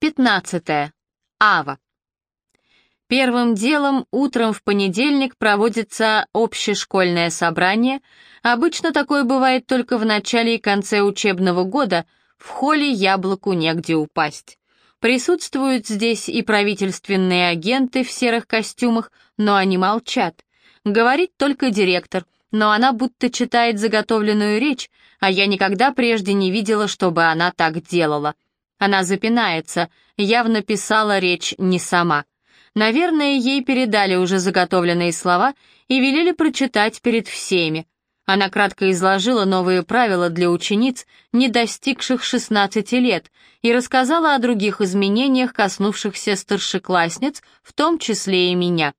15. Ава. Первым делом утром в понедельник проводится общешкольное собрание. Обычно такое бывает только в начале и конце учебного года, в холле яблоку негде упасть. Присутствуют здесь и правительственные агенты в серых костюмах, но они молчат. Говорит только директор, но она будто читает заготовленную речь, а я никогда прежде не видела, чтобы она так делала. Она запинается, явно писала речь не сама. Наверное, ей передали уже заготовленные слова и велели прочитать перед всеми. Она кратко изложила новые правила для учениц, не достигших 16 лет, и рассказала о других изменениях, коснувшихся старшеклассниц, в том числе и меня.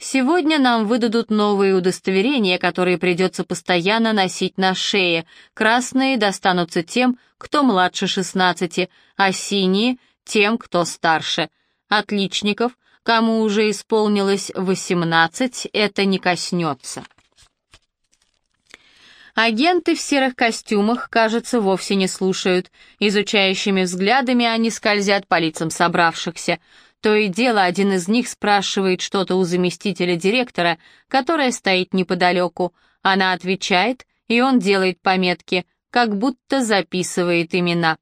Сегодня нам выдадут новые удостоверения, которые придется постоянно носить на шее. Красные достанутся тем, кто младше 16, а синие — тем, кто старше. Отличников, кому уже исполнилось 18, это не коснется. Агенты в серых костюмах, кажется, вовсе не слушают. Изучающими взглядами они скользят по лицам собравшихся. То и дело один из них спрашивает что-то у заместителя директора, которая стоит неподалеку. Она отвечает, и он делает пометки, как будто записывает имена.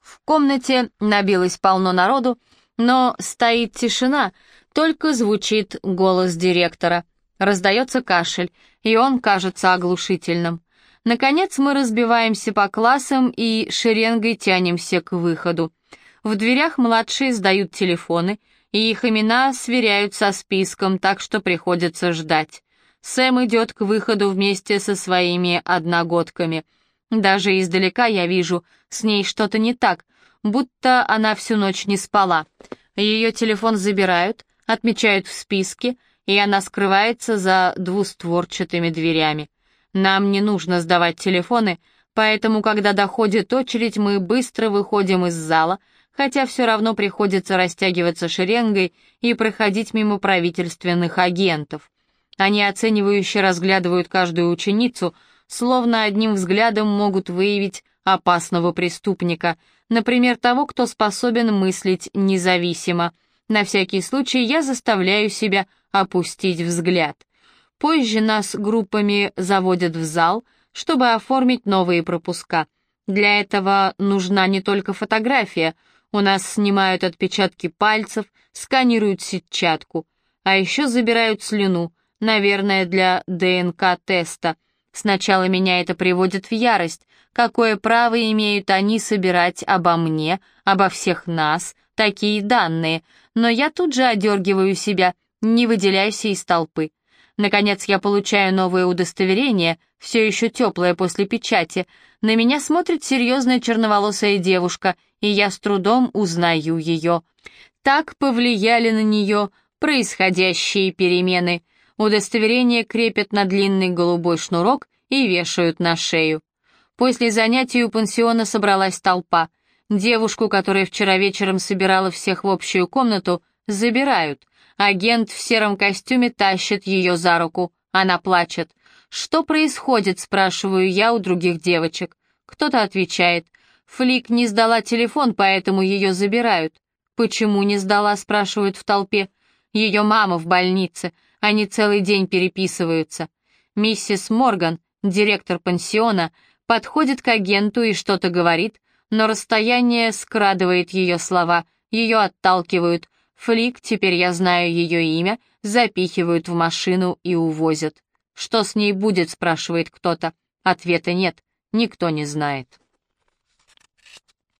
В комнате набилось полно народу, но стоит тишина, только звучит голос директора. Раздается кашель, и он кажется оглушительным. Наконец мы разбиваемся по классам и шеренгой тянемся к выходу. В дверях младшие сдают телефоны, и их имена сверяют со списком, так что приходится ждать. Сэм идет к выходу вместе со своими одногодками. Даже издалека я вижу, с ней что-то не так, будто она всю ночь не спала. Ее телефон забирают, отмечают в списке, и она скрывается за двустворчатыми дверями. Нам не нужно сдавать телефоны, поэтому, когда доходит очередь, мы быстро выходим из зала — хотя все равно приходится растягиваться шеренгой и проходить мимо правительственных агентов. Они оценивающе разглядывают каждую ученицу, словно одним взглядом могут выявить опасного преступника, например, того, кто способен мыслить независимо. На всякий случай я заставляю себя опустить взгляд. Позже нас группами заводят в зал, чтобы оформить новые пропуска. Для этого нужна не только фотография — у нас снимают отпечатки пальцев, сканируют сетчатку, а еще забирают слюну, наверное, для ДНК-теста. Сначала меня это приводит в ярость. Какое право имеют они собирать обо мне, обо всех нас, такие данные? Но я тут же одергиваю себя, не выделяйся из толпы. Наконец я получаю новое удостоверение, все еще теплое после печати. На меня смотрит серьезная черноволосая девушка, и я с трудом узнаю ее. Так повлияли на нее происходящие перемены. Удостоверение крепят на длинный голубой шнурок и вешают на шею. После занятий у пансиона собралась толпа. Девушку, которая вчера вечером собирала всех в общую комнату, забирают. Агент в сером костюме тащит ее за руку. Она плачет. «Что происходит?» — спрашиваю я у других девочек. Кто-то отвечает. «Флик не сдала телефон, поэтому ее забирают». «Почему не сдала?» — спрашивают в толпе. «Ее мама в больнице. Они целый день переписываются». Миссис Морган, директор пансиона, подходит к агенту и что-то говорит, но расстояние скрадывает ее слова, ее отталкивают, Флик, теперь я знаю ее имя, запихивают в машину и увозят. «Что с ней будет?» — спрашивает кто-то. Ответа нет, никто не знает.